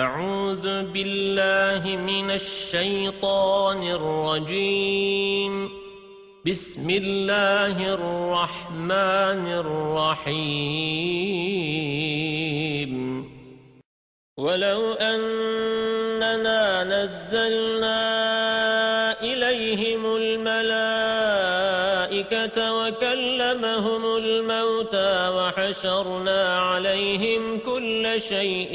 أعوذ بالله من الشيطان الرجيم. بسم الله الرحمن الرحيم. ولو أننا نزلنا إليهم الملائكة وكلمهم الموتى وحشرنا عليهم كل شيء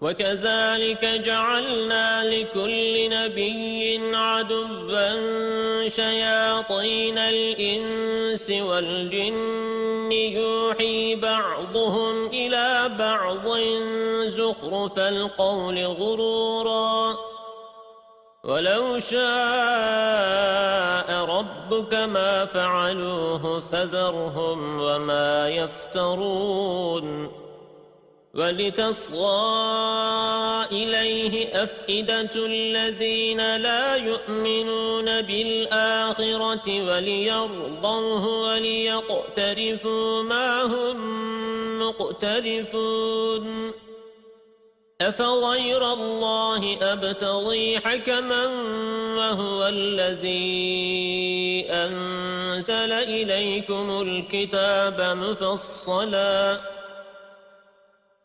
وكذلك جعلنا لكل نبي عدبا شياطين الإنس والجن يوحي بعضهم إلى بعض زخرف القول غرورا ولو شاء ربك ما فعلوه فذرهم وما يفترون ولتصغى إليه أفئدة الذين لا يؤمنون بالآخرة وليرضوه وليقترفوا ما هم مقترفون. أفغير الله أبتغي حكما وهو الذي أنزل إليكم الكتاب مفصلاً.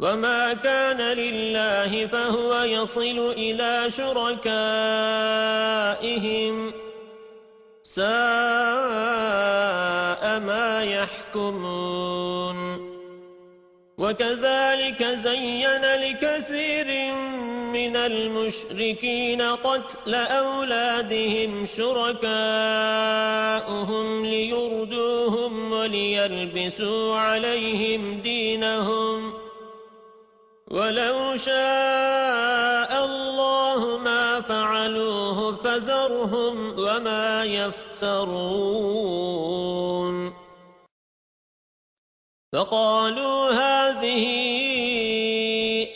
وَمَا كَانَ لِلَّهِ فَهُوَ يَصِلُ إِلَى شُرَكَائِهِمْ سَاءَ مَا يَحْكُمُونَ وَكَذَلِكَ زَيَّنَ لِكَثِيرٍ مِنَ الْمُشْرِكِينَ قَتْلَ أَوْلَادِهِمْ شُرَكَاؤُهُمْ لِيُرْدُوهُمْ وَلِيَلْبِسُوا عَلَيْهِمْ دِينَهُمْ وَلَوْ شَاءَ اللَّهُ مَا فَعَلُوهُ فَذَرْهُمْ وَمَا يَفْتَرُونَ. فَقَالُوا هَذِهِ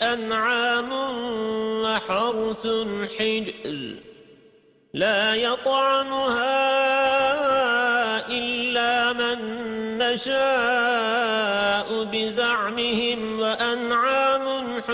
أَنْعَامٌ وَحَرْثٌ حِجْرٌ لَا يَطْعَمُهَا إِلَّا مَن نَّشَاءُ بِزَعْمِهِمْ وَأَنْعَامٌ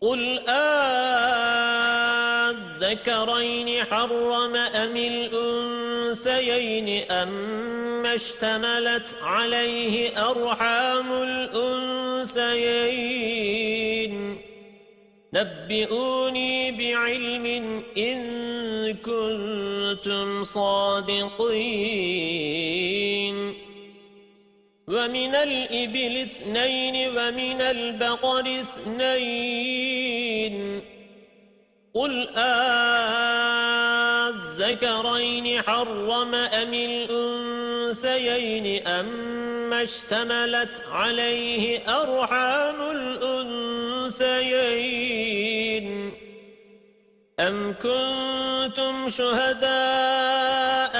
قل آذكرين حرم أم الأنثيين أم اشتملت عليه أرحام الأنثيين نبئوني بعلم إن كنتم صادقين ومن الإبل اثنين ومن البقر اثنين. قل آذكرين حرم أم الأنثيين أم اشتملت عليه أرحام الأنثيين. أم كنتم شهداء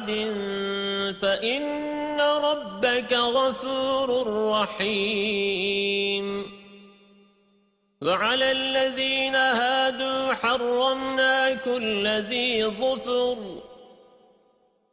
عاد فإن ربك غفور رحيم وعلى الذين هادوا حرمنا كل ذي ظفر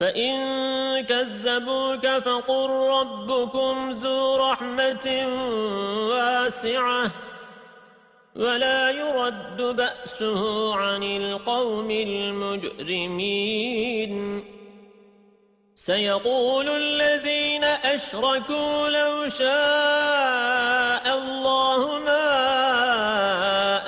فإن كذبوك فقل ربكم ذو رحمة واسعة ولا يرد بأسه عن القوم المجرمين سيقول الذين أشركوا لو شاء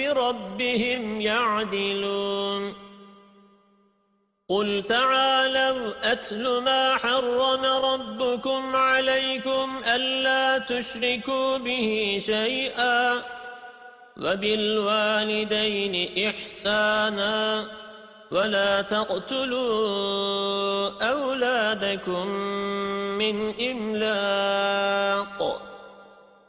بربهم يعدلون. قل تعالوا أتل ما حرم ربكم عليكم ألا تشركوا به شيئا وبالوالدين إحسانا ولا تقتلوا أولادكم من إملاق.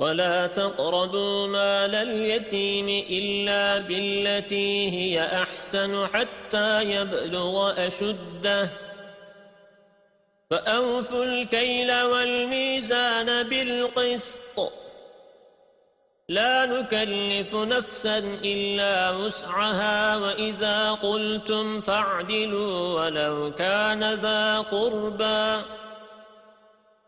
ولا تقربوا مال اليتيم إلا بالتي هي أحسن حتى يبلغ أشده. فأوفوا الكيل والميزان بالقسط. لا نكلف نفسا إلا وسعها وإذا قلتم فاعدلوا ولو كان ذا قربا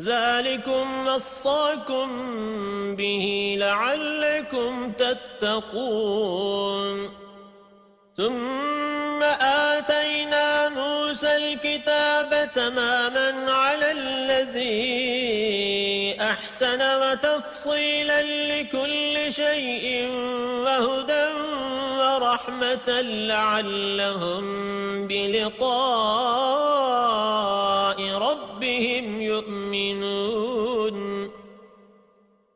ذلكم نصاكم به لعلكم تتقون ثم آتينا موسى الكتاب تماما على الذي أحسن وتفصيلا لكل شيء وهدى ورحمة لعلهم بلقاء ربهم يؤمنون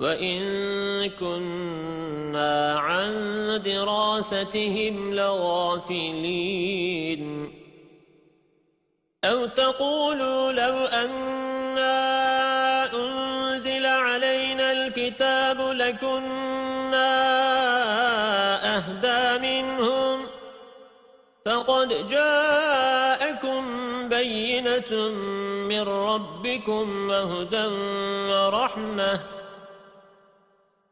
وإن كنا عن دراستهم لغافلين أو تقولوا لو أنا أنزل علينا الكتاب لكنا أهدى منهم فقد جاءكم بينة من ربكم وهدى ورحمة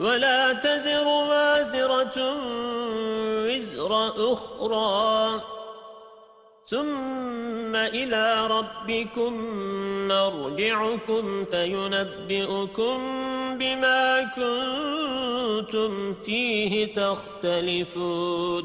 ولا تزر وازرة وزر أخرى. ثم إلى ربكم مرجعكم فينبئكم بما كنتم فيه تختلفون.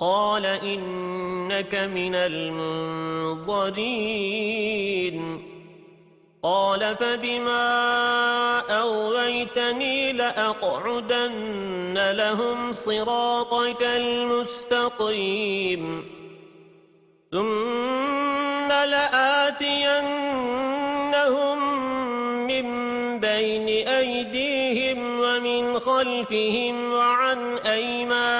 قال إنك من المنظرين. قال فبما أغويتني لأقعدن لهم صراطك المستقيم. ثم لآتينهم من بين أيديهم ومن خلفهم وعن أيمانهم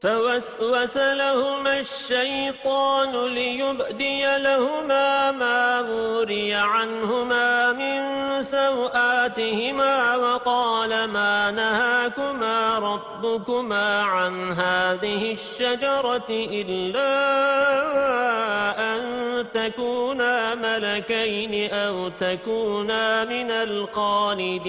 فوسوس لهما الشيطان ليبدي لهما ما موري عنهما من سوآتهما وقال ما نهاكما ربكما عن هذه الشجرة إلا أن تكونا ملكين أو تكونا من الخالدين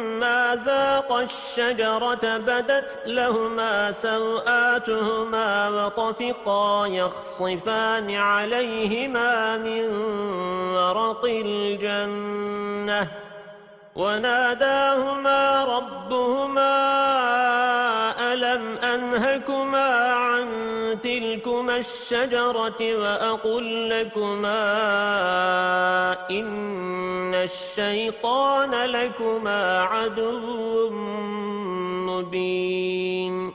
ذاق الشجرة بدت لهما سوآتهما وطفقا يخصفان عليهما من ورق الجنة وناداهما ربهما ألم أنهكما تلكما الشجرة وأقول لكما إن الشيطان لكما عدو مبين.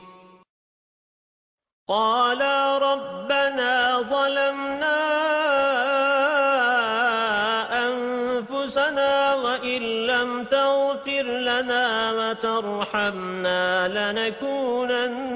قالا ربنا ظلمنا أنفسنا وإن لم تغفر لنا وترحمنا لنكونن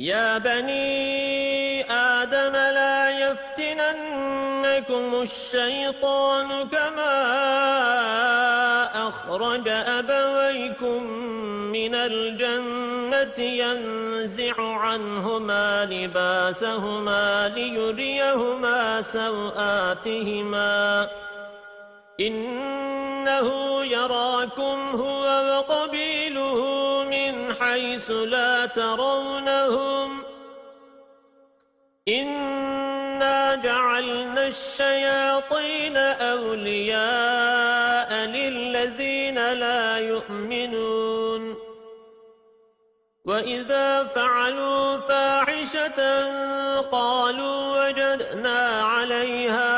يا بني آدم لا يفتننكم الشيطان كما أخرج أبويكم من الجنة ينزع عنهما لباسهما ليريهما سوآتهما. إنه يراكم هو وقبيله حيث لا ترونهم. إنا جعلنا الشياطين أولياء للذين لا يؤمنون. وإذا فعلوا فاحشة قالوا وجدنا عليها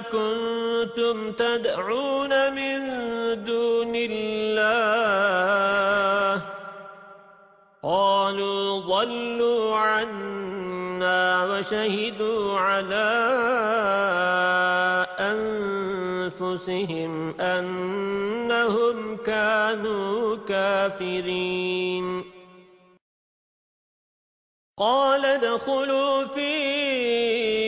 كنتم تدعون من دون الله. قالوا ضلوا عنا وشهدوا على أنفسهم أنهم كانوا كافرين. قال دخلوا في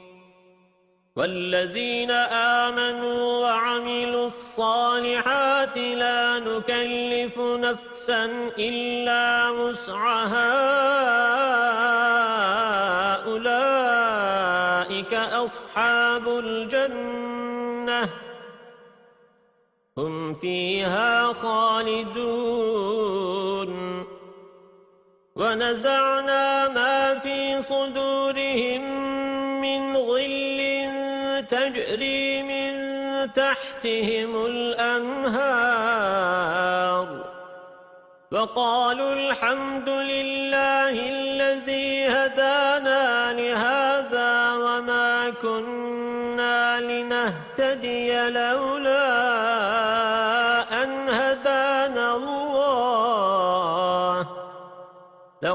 والذين آمنوا وعملوا الصالحات لا نكلف نفسا إلا وسعها. أولئك أصحاب الجنة. هم فيها خالدون. ونزعنا ما في صدورهم تجري من تحتهم الأنهار وقالوا الحمد لله الذي هدانا لهذا وما كنا لنهتدي لولا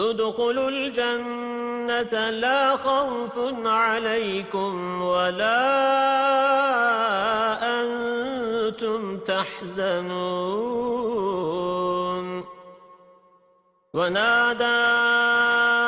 ادخلوا الجنة لا خوف عليكم ولا أنتم تحزنون. ونادى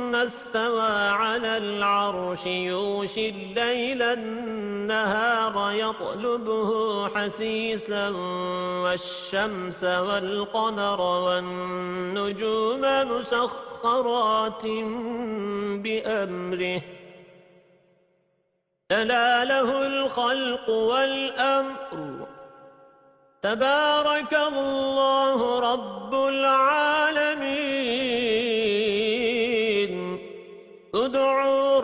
استوى على العرش يوشي الليل النهار يطلبه حسيسا والشمس والقمر والنجوم مسخرات بأمره. ألا له الخلق والأمر. تبارك الله رب العالمين.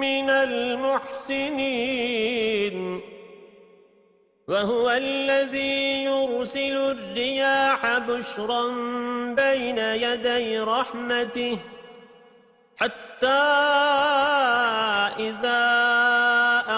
من المحسنين. وهو الذي يرسل الرياح بشرا بين يدي رحمته حتى إذا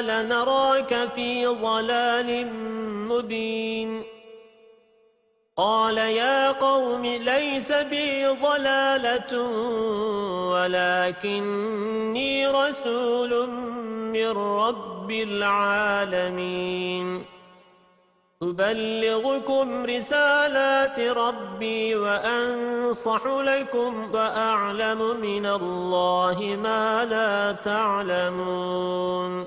لنراك في ضلال مبين قال يا قوم ليس بي ضلالة ولكني رسول من رب العالمين أبلغكم رسالات ربي وأنصح لكم وأعلم من الله ما لا تعلمون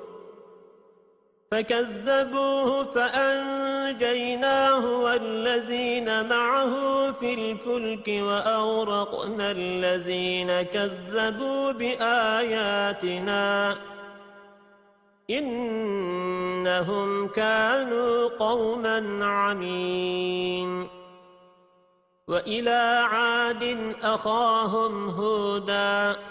فكذبوه فأنجيناه والذين معه في الفلك وأورقنا الذين كذبوا بآياتنا إنهم كانوا قوما عمين وإلى عاد أخاهم هُودًا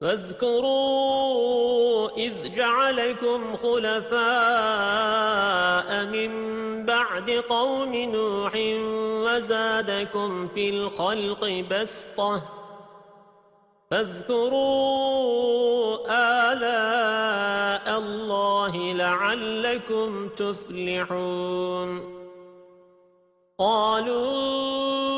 فاذكروا إذ جعلكم خلفاء من بعد قوم نوح وزادكم في الخلق بسطة. فاذكروا آلاء الله لعلكم تفلحون. قالوا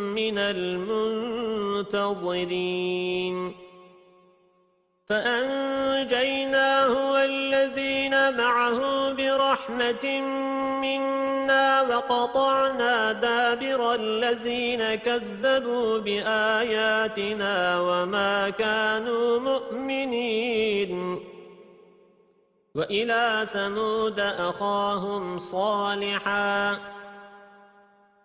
من المنتظرين. فأنجيناه والذين معه برحمة منا وقطعنا دابر الذين كذبوا بآياتنا وما كانوا مؤمنين. وإلى ثمود أخاهم صالحا.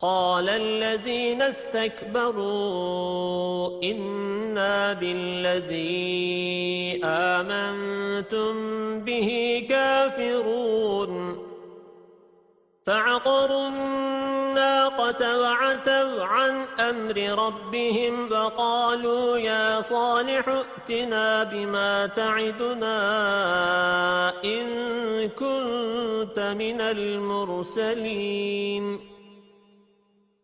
قال الذين استكبروا إنا بالذي آمنتم به كافرون. فعقروا الناقة وعتوا عن أمر ربهم فقالوا يا صالح ائتنا بما تعدنا إن كنت من المرسلين.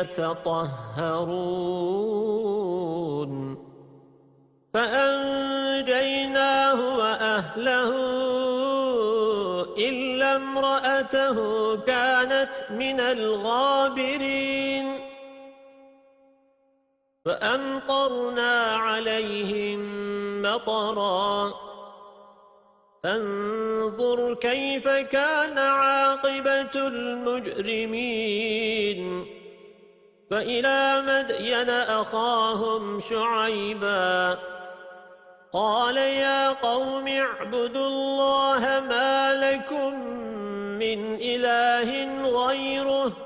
يتطهرون. فأنجيناه وأهله إلا امرأته كانت من الغابرين. فأمطرنا عليهم مطرا. فانظر كيف كان عاقبة المجرمين. فإلى مدين أخاهم شعيبا قال يا قوم اعبدوا الله ما لكم من إله غيره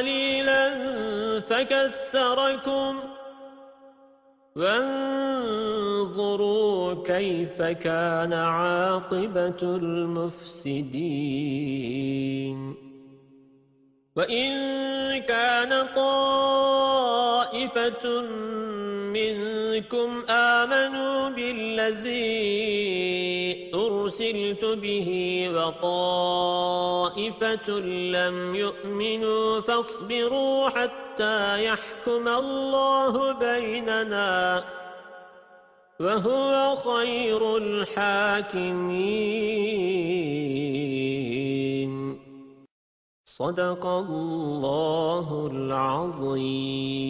قليلا فكثركم وانظروا كيف كان عاقبة المفسدين. وإن كان طائفة منكم آمنوا بالذي أرسلت به وطائفة لم يؤمنوا فاصبروا حتى يحكم الله بيننا وهو خير الحاكمين. صدق الله العظيم.